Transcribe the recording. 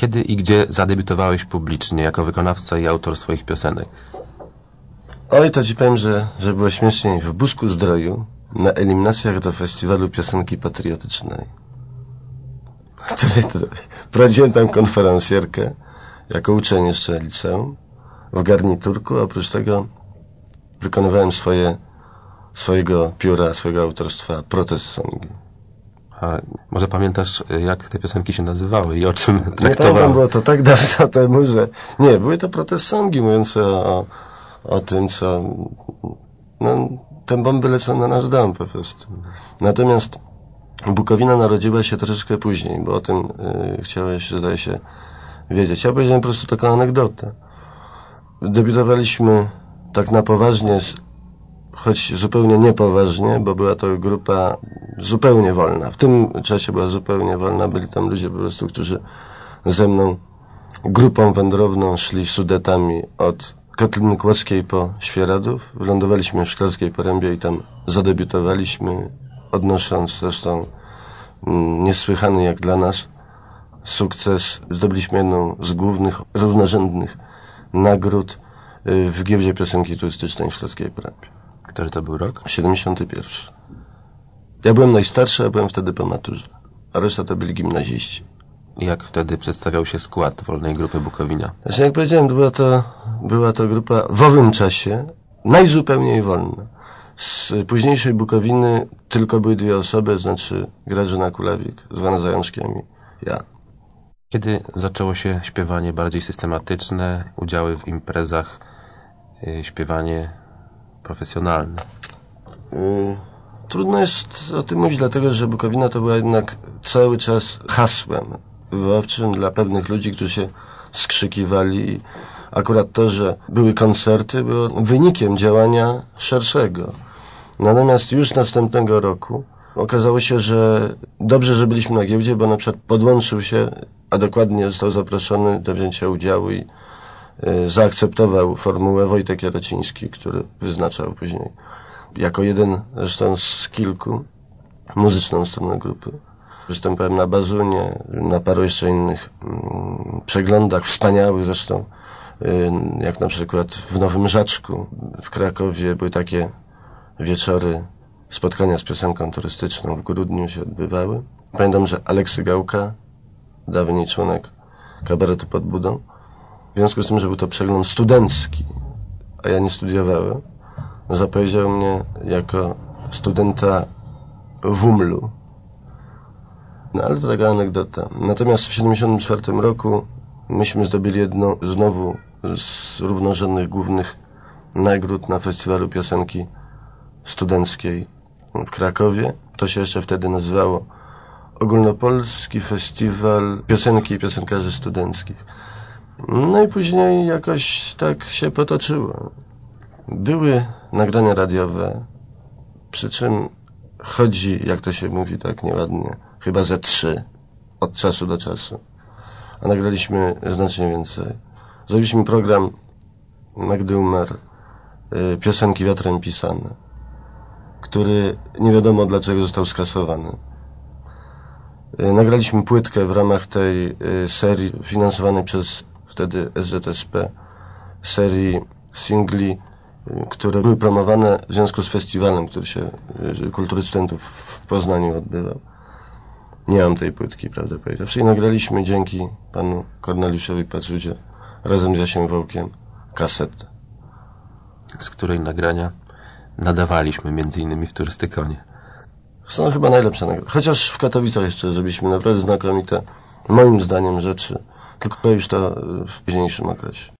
Kiedy i gdzie zadebiutowałeś publicznie jako wykonawca i autor swoich piosenek? Oj, to ci powiem, że, że było śmieszniej. W Busku Zdroju na eliminacjach do festiwalu piosenki patriotycznej. Prowadziłem tam konferencjerkę jako uczeń jeszcze liceum w garniturku. Oprócz tego wykonywałem swoje, swojego pióra, swojego autorstwa protest songi. A może pamiętasz, jak te piosenki się nazywały i o czym Nie pamiętam, traktowały? było to tak dawno temu, że... Nie, były to protest songi mówiące o, o, tym, co... No, te bomby lecą na nasz dom po prostu. Natomiast Bukowina narodziła się troszeczkę później, bo o tym y, chciałeś, zdaje się, wiedzieć. Ja powiedziałem po prostu taką anegdotę. Debiutowaliśmy tak na poważnie, choć zupełnie niepoważnie, bo była to grupa zupełnie wolna. W tym czasie była zupełnie wolna. Byli tam ludzie po prostu, którzy ze mną grupą wędrowną szli sudetami od Kotliny Kłodzkiej po Świeradów. Wylądowaliśmy w Szklarskiej Porębie i tam zadebiutowaliśmy, odnosząc zresztą mm, niesłychany jak dla nas sukces. Zdobyliśmy jedną z głównych, równorzędnych nagród y, w giełdzie piosenki turystycznej w Szklarskiej Porębie. Który to był rok? 71. Ja byłem najstarszy, a byłem wtedy po maturze. A reszta to byli gimnaziści. Jak wtedy przedstawiał się skład Wolnej Grupy Bukowina? Znaczy, jak powiedziałem, była to, była to grupa w owym czasie najzupełniej wolna. Z późniejszej Bukowiny tylko były dwie osoby, znaczy Grażyna Kulawik, zwana Zajączkiem i ja. Kiedy zaczęło się śpiewanie bardziej systematyczne, udziały w imprezach, y, śpiewanie profesjonalne? Y, Trudno jest o tym mówić, dlatego że Bukowina to była jednak cały czas hasłem wywoławczym dla pewnych ludzi, którzy się skrzykiwali. Akurat to, że były koncerty, było wynikiem działania szerszego. Natomiast już następnego roku okazało się, że dobrze, że byliśmy na giełdzie, bo na przykład podłączył się, a dokładnie został zaproszony do wzięcia udziału i y, zaakceptował formułę Wojtek Jarociński, który wyznaczał później jako jeden zresztą z kilku muzyczną stronę grupy. Występowałem na Bazunie, na paru jeszcze innych mm, przeglądach, wspaniałych zresztą, y, jak na przykład w Nowym Żaczku w Krakowie były takie wieczory, spotkania z piosenką turystyczną w grudniu się odbywały. Pamiętam, że Aleksy Gałka, dawniej członek kabaretu pod Budą, w związku z tym, że był to przegląd studencki, a ja nie studiowałem, zapowiedział mnie jako studenta WUML-u. No ale to taka anegdota. Natomiast w 1974 roku myśmy zdobyli jedną znowu z równorzędnych głównych nagród na festiwalu piosenki studenckiej w Krakowie. To się jeszcze wtedy nazywało Ogólnopolski Festiwal Piosenki i Piosenkarzy Studenckich. No i później jakoś tak się potoczyło. Były nagrania radiowe, przy czym chodzi, jak to się mówi tak nieładnie, chyba ze trzy od czasu do czasu. A nagraliśmy znacznie więcej. Zrobiliśmy program Magdy Umar, y, piosenki wiatrem pisane, który nie wiadomo dlaczego został skasowany. Y, Nagraliśmy płytkę w ramach tej y, serii finansowanej przez wtedy SZSP, serii singli, które były promowane w związku z festiwalem, który się kultury studentów w Poznaniu odbywał. Nie mam tej płytki, prawdę powiedziawszy. I nagraliśmy dzięki panu Korneliuszowi Paczudzie razem z Jasiem Wołkiem kasetę. z której nagrania nadawaliśmy między innymi w Turystykonie. Są chyba najlepsze nagrody. Chociaż w Katowicach jeszcze zrobiliśmy naprawdę znakomite, moim zdaniem, rzeczy. Tylko już to w późniejszym okresie.